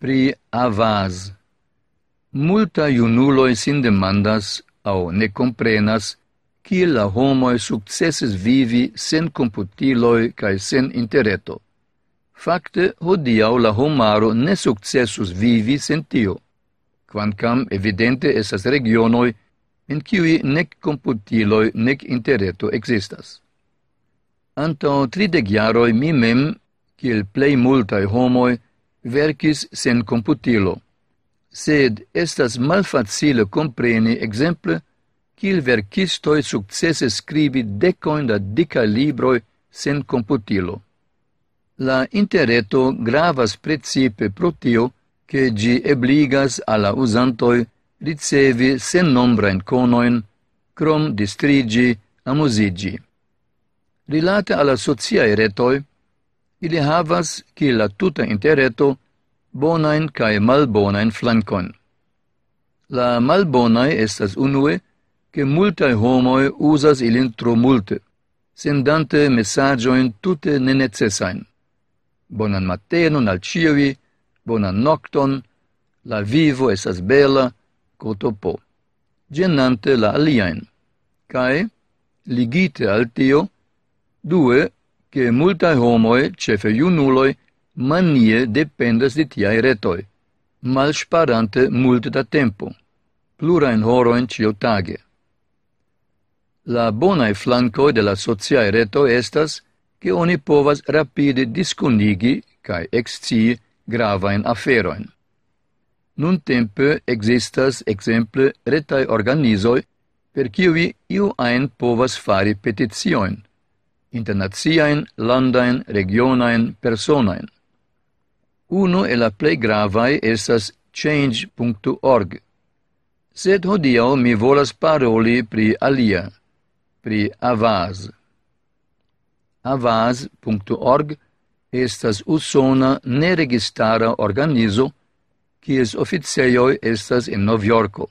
pri avaz. Multa iunuloi sin demandas au ne comprenas kiel la homoi successes vivi sen computiloi cae sen intereto. Fakte, hodiau la homaro ne successus vivi sen tio, quancam evidente esas regionoi in cui nec computiloi nec intereto existas. Anto tridec jaroi mi mem, kiel plei multae homoi, verkis sen computilo, sed estas malfacile compreni exemple kiel verkistoj sukcese skribi decoin da dica libroj sen computilo. La interreto gravas precipe pro tio che gi ebligas alla usantoi ricevi sen nombrain conoin, crom distrigi, amusigi. Rilate alla sociae retoi, ili havas, kiel la tuta interreto, bonain cae malbonain flankon. La malbonai estas unue, che multae homoi usas ilin tro multe, sendante messagioin tute nenecesain. Bonan matenon al ciovi, bonan nocton, la vivo esas bela, cotopo, genante la aliaen, cae, ligite al tio, due che multae homoe, cefe iunuloi, manie dependas di tiai retoi, mal sparante multe da tempo, plurain horoin cio tage. La bonae flancoi de la sociae reto estas che oni povas rapide disconigi cae excii gravain aferoin. Nun tempe existas, exemple, retai organizoi per ciui iu ein povas fari petizioin, internaziaen, landaen, regionaen, personaen. Uno e la plei gravae estas change.org. Sed hodiau mi volas paroli pri alia, pri Avaz. Avaz.org estas usona neregistara organizo quies oficejoj estas in Nov Yorko.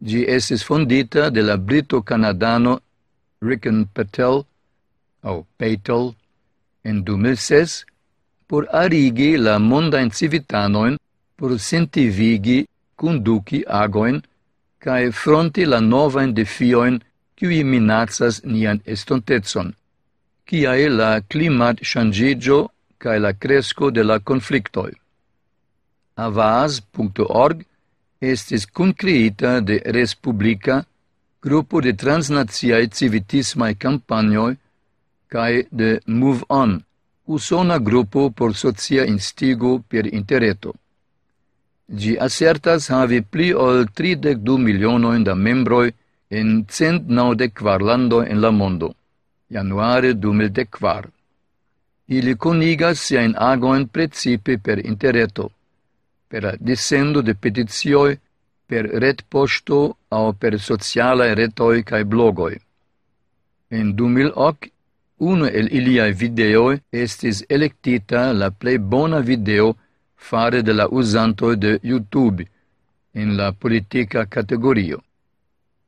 Gi estis fondita de la Brito-Canadano Rickon Patel au peitol en 2006, por arigi la mondain civitanoin por sentivigi conduci agoin cae fronti la novain defioin qui minatsas nian estontetson, ciae la climat changigio cae la cresco de la conflictoi. Avaz.org estis concreita de Res Publica, grupo de transnaziae civitismae campagnoi cae de Move On, usona gruppo por socia instigo per interreto. Gi assertas havi pli ol 32 milionoin da in en 194 lando en la mondo, januare 2004. Ili konigas sian agoen principe per interreto, per la dissendo de peticioj, per retpoŝto au per socialaj retoi cae blogoj. En 2008 Uno el iliai videoi estis electita la plei bona video fare de la usanto de YouTube en la politica categorio.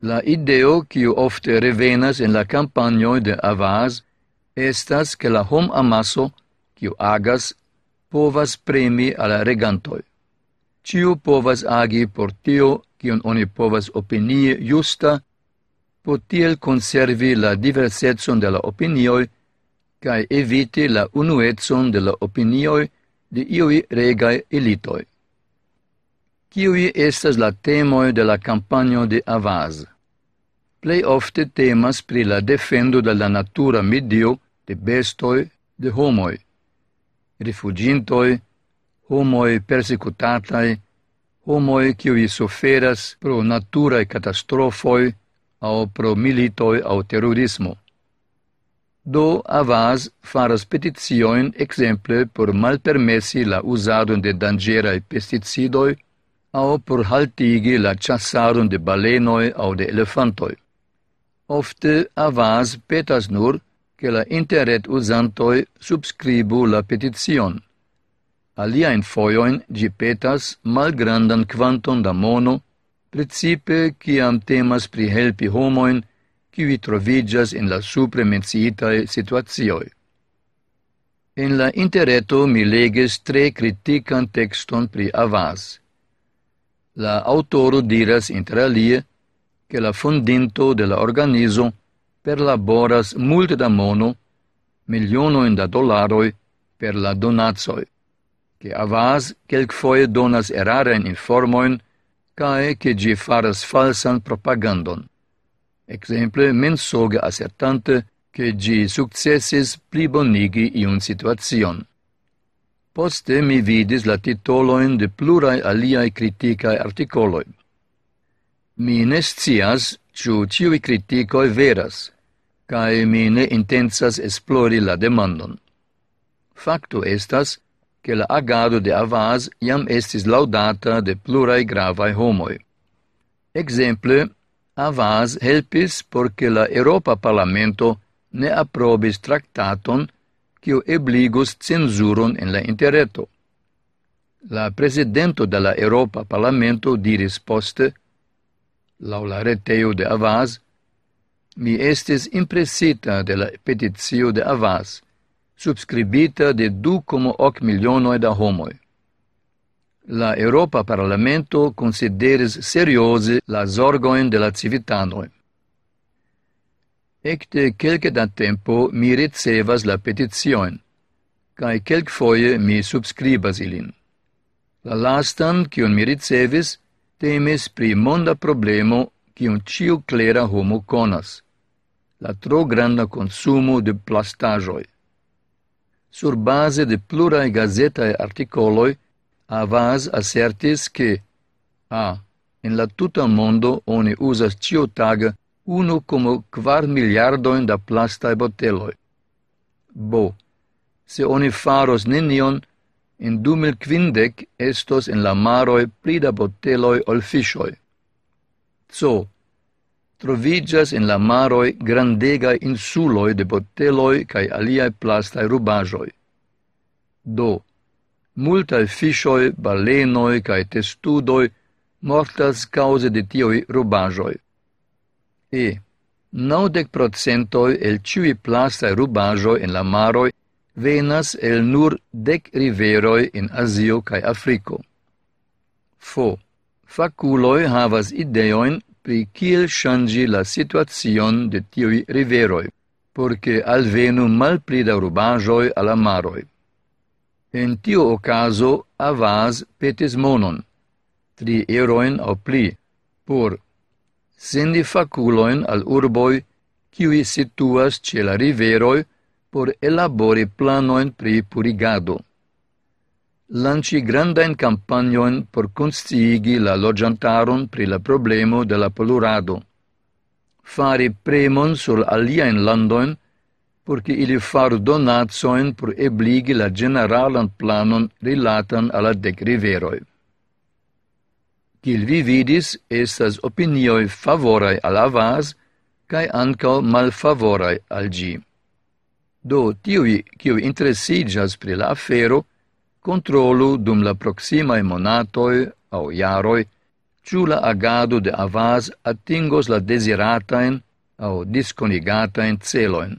La ideo kiu ofte revenas en la campagnoi de Avaz estas che la hom amaso kiu agas povas premi al regantoi. Ciu povas agi por tio kion oni povas opinie justa potiel conservi la diversetson de la opinioi cae eviti la unuetson de la opinioi de iui regae elitoi. Ciui estas la temoi de la campagno de Avaz. Plei ofte temas pri la defendo de la natura medio de bestoi de homoi, Rifugintoi, homoi persecutatai, homoi ciui soferas pro naturae catastrofoi au pro militoi au terrorismo. Do Avaz faras petizioin exemple por malpermessi la usadon de dangerai pesticidoi au por haltigi la chassadon de balenoi au de elefantoi. Ofte Avaz petas nur che la internet usantoi subscribu la petizion. Alia in foioin gi petas malgrandan quanton da mono principe ciam temas pri helpi homoin, qui trovigas in la supre menciitae situazioi. En la interreto mi leges tre critican texton pri avas. La autoro diras interalie che la fondinto de la organizo perlaboras multe da mono, milionoin da dollaroi per la donazoi, che avas quelc foie donas eraren informoin cae che gi faras falsan propagandon. Exemple, mensoge assertante che gi successis plibonigi iun situation. Poste mi vidis la titoloin de plurai aliai criticae articoloi. Mi nescias ciu ciui criticoi veras, cae mi ne intensas esplori la demandon. Facto estas che la agado de Avaz iam estis laudata de plurai gravai homoi. Exemple, Avaz helpis porque la Europa Parlamento ne aprobis tractaton quio ebligus censuron en la interreto. La presidento de la Europa Parlamento diris poste, lau la reteio de Avaz, mi estis impressita de la petizio de Avaz, subscribita de 2,8 milionoi da homoi. La Europa Parlamento consideris seriose la zorgoin de la civitanoi. Ecte quelque da tempo mi ricevas la petizioin, cae quelc foie mi subscribas ilin. La lastan, cion mi ricevis, temes pri monda problemo kiun ciu clera homo conas, la tro granda consumo de plastajoi sur base de plurae gazetae articoloi, Avaz assertis che a. In la tuta mondo oni uzas ciutaga uno como kvar miliardoin da plastae boteloi. Bo, se oni faros nenion, in du mil quindec estos in la maroi prida boteloi ol fishoi. Co, trovigas en la maroi grandegaj insuloi de boteloi cae aliae plastae rubajoi. Do, multae fishoi, balenoi cae testudoi mortas cause de tioi rubajoi. E, naudec procentoi el ciui plastae rubajoi en la maroi venas el nur dec riveroi in Azio cae Afriko. Fo, faculoi havas ideoin pri kiel ŝanĝi la situacion de tiuj riveroj, por ke alvenu malpli da urbaĵoj al la maroj. En tiu okazo Avaz petis monon, tri eroin aŭ pli, por sendi faculojn al urboj kiuj situas ĉe la riveroj por elabori planoin pri purigado lanci grandain campanioin por consciigi la logiantaron pri la problemo de la polurado, fari premon sur aliaen landoin porque ili faru donatsoin por ebligi la generalan planon rilatan alla dec riveroi. Til vi vidis, estas opinioi favorai al avas, cae ancao malfavorai al gi. Do, tiui, kiu interesigas pri la afero, controlu dum la proximai monatoi au iaroi ciu la agado de avaz atingos la desiratain au disconigatain celoin.